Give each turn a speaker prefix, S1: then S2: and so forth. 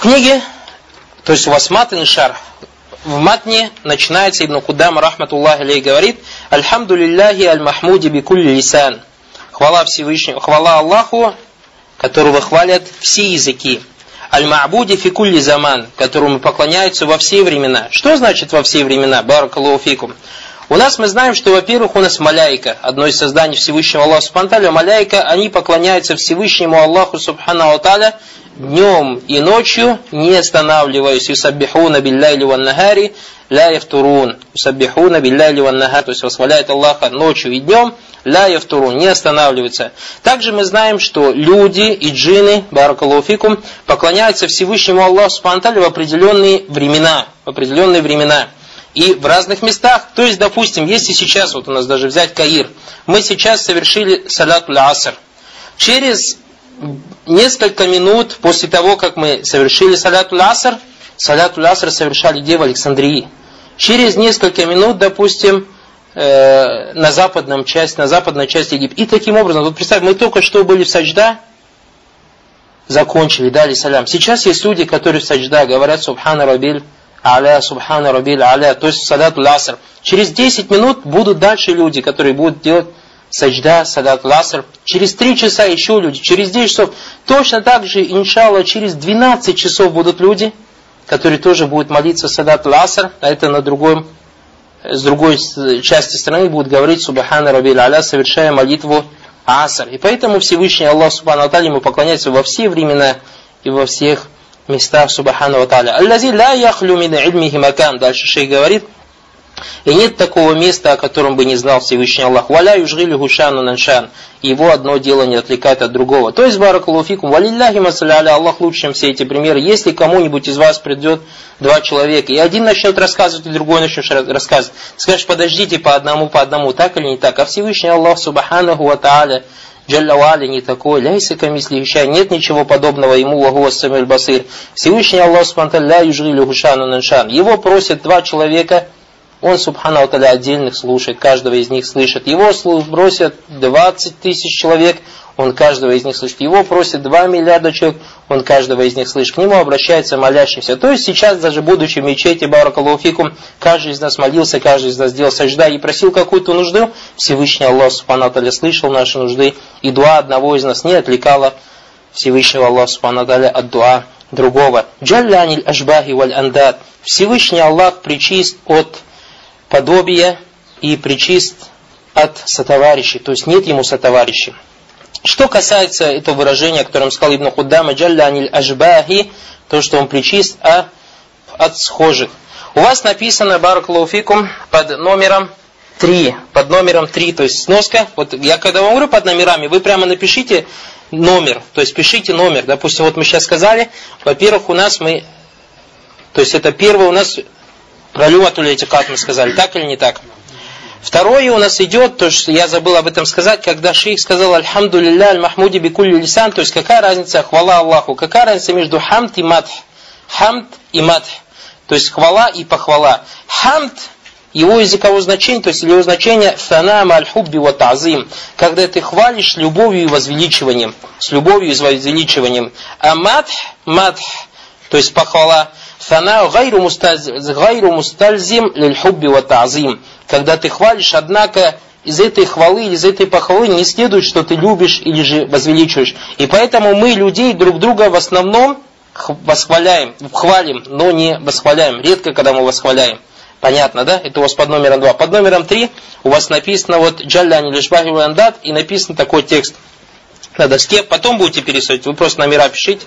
S1: Книге, то есть у вас матн шар, в матне начинается Ибн Кудам, рахматуллахи алей, говорит, Альхамду лилляхи аль-махмуди бикулли лисан. Хвала Всевышнему, хвала Аллаху, которого хвалят все языки. Аль-Ма'буди фикулли заман, которому поклоняются во все времена. Что значит во все времена? Баракалуфикум. У нас мы знаем, что, во-первых, у нас маляйка, одно из созданий Всевышнего Аллаха Субхану маляйка, они поклоняются Всевышнему Аллаху Субхану Аталя днем и ночью, не останавливаясь. Юсаббихуна билляйли ван нагари, ля яфтурун. Юсаббихуна билляйли ван нагар, то есть восхваляет Аллаха ночью и днем, ля яфтурун, не останавливается. Также мы знаем, что люди и джины, баракалуфикум, поклоняются Всевышнему Аллаху Субхану в определенные времена. В определенные времена. И в разных местах. То есть, допустим, если сейчас, вот у нас даже взять Каир, мы сейчас совершили салат аср. Через несколько минут после того, как мы совершили салат аср, салат аср совершали где в Александрии. Через несколько минут, допустим, э, на западном часть, на западной части Египта. И таким образом, вот представь, мы только что были в саджда, закончили, дали салям. Сейчас есть люди, которые в саджда говорят Субхана Рабиль Аля, Субхана Рабиль Аля, то есть салат аср. Через 10 минут будут дальше люди, которые будут делать саджда, салат ласр. Через 3 часа еще люди, через 10 часов. Точно так же, иншалла, через 12 часов будут люди, которые тоже будут молиться салат ласр, а это на другом с другой части страны будут говорить Субхана Рабиль Аля, совершая молитву Аср. И поэтому Всевышний Аллах Субхану Аталя ему поклоняется во все времена и во всех местах Субхану Аталя. Аллази ла яхлю мин ильмихи макам. Дальше шейх говорит, и нет такого места, о котором бы не знал Всевышний Аллах. Валя южгили гушану наншан. Его одно дело не отвлекает от другого. То есть, баракалуфикум, валилляхи масаляля, Аллах лучше, чем все эти примеры. Если кому-нибудь из вас придет два человека, и один начнет рассказывать, и другой начнет рассказывать, скажешь, подождите по одному, по одному, так или не так. А Всевышний Аллах, субханаху ва та'аля, Джаллавали не такой, ляйся камисли вещай, нет ничего подобного ему, вагу самиль басир. Всевышний Аллах, субхану ля южгили гушану наншан. Его просят два человека, он, субхану отдельных слушает, каждого из них слышит. Его бросят 20 тысяч человек, он каждого из них слышит. Его просят 2 миллиарда человек, он каждого из них слышит. К нему обращается молящийся. То есть сейчас, даже будучи в мечети Баракалуфикум, каждый из нас молился, каждый из нас сделал сажда и просил какую-то нужду, Всевышний Аллах Субхану Таля слышал наши нужды, и дуа одного из нас не отвлекала Всевышнего Аллаха Субхану Таля от дуа другого. Джалляниль ашбахи валь андад. Всевышний Аллах причист от подобия и причист от сотоварищей, то есть нет ему сотоварищей. Что касается этого выражения, о котором сказал Ибн Худдама, «Джалля аниль ажбахи», то, что он причист а от схожих. У вас написано, баракалуфикум, под номером 3, под номером 3, то есть сноска, вот я когда вам говорю под номерами, вы прямо напишите номер, то есть пишите номер, допустим, вот мы сейчас сказали, во-первых, у нас мы, то есть это первое у нас про люатуль этикат мы сказали, так или не так? Второе у нас идет, то что я забыл об этом сказать, когда шейх сказал Альхамду лилля аль-Махмуди бикулли лисан, то есть какая разница хвала Аллаху, какая разница между хамд и матх. Хамд и матх, то есть хвала и похвала. Хамд его языковое значение, то есть его значение фанама аль-хубби ва ta'зим, когда ты хвалишь любовью и возвеличиванием, с любовью и возвеличиванием. А матх, матх, то есть похвала, Фана гайру мустальзим лиль хубби ва. Когда ты хвалишь, однако из этой хвалы или из этой похвалы не следует, что ты любишь или же возвеличиваешь. И поэтому мы людей друг друга в основном восхваляем, хвалим, но не восхваляем. Редко, когда мы восхваляем. Понятно, да? Это у вас под номером 2. Под номером 3 у вас написано вот Джалляни Лишбахи Вандат и написан такой текст на доске. Потом будете пересылать, вы просто номера пишите.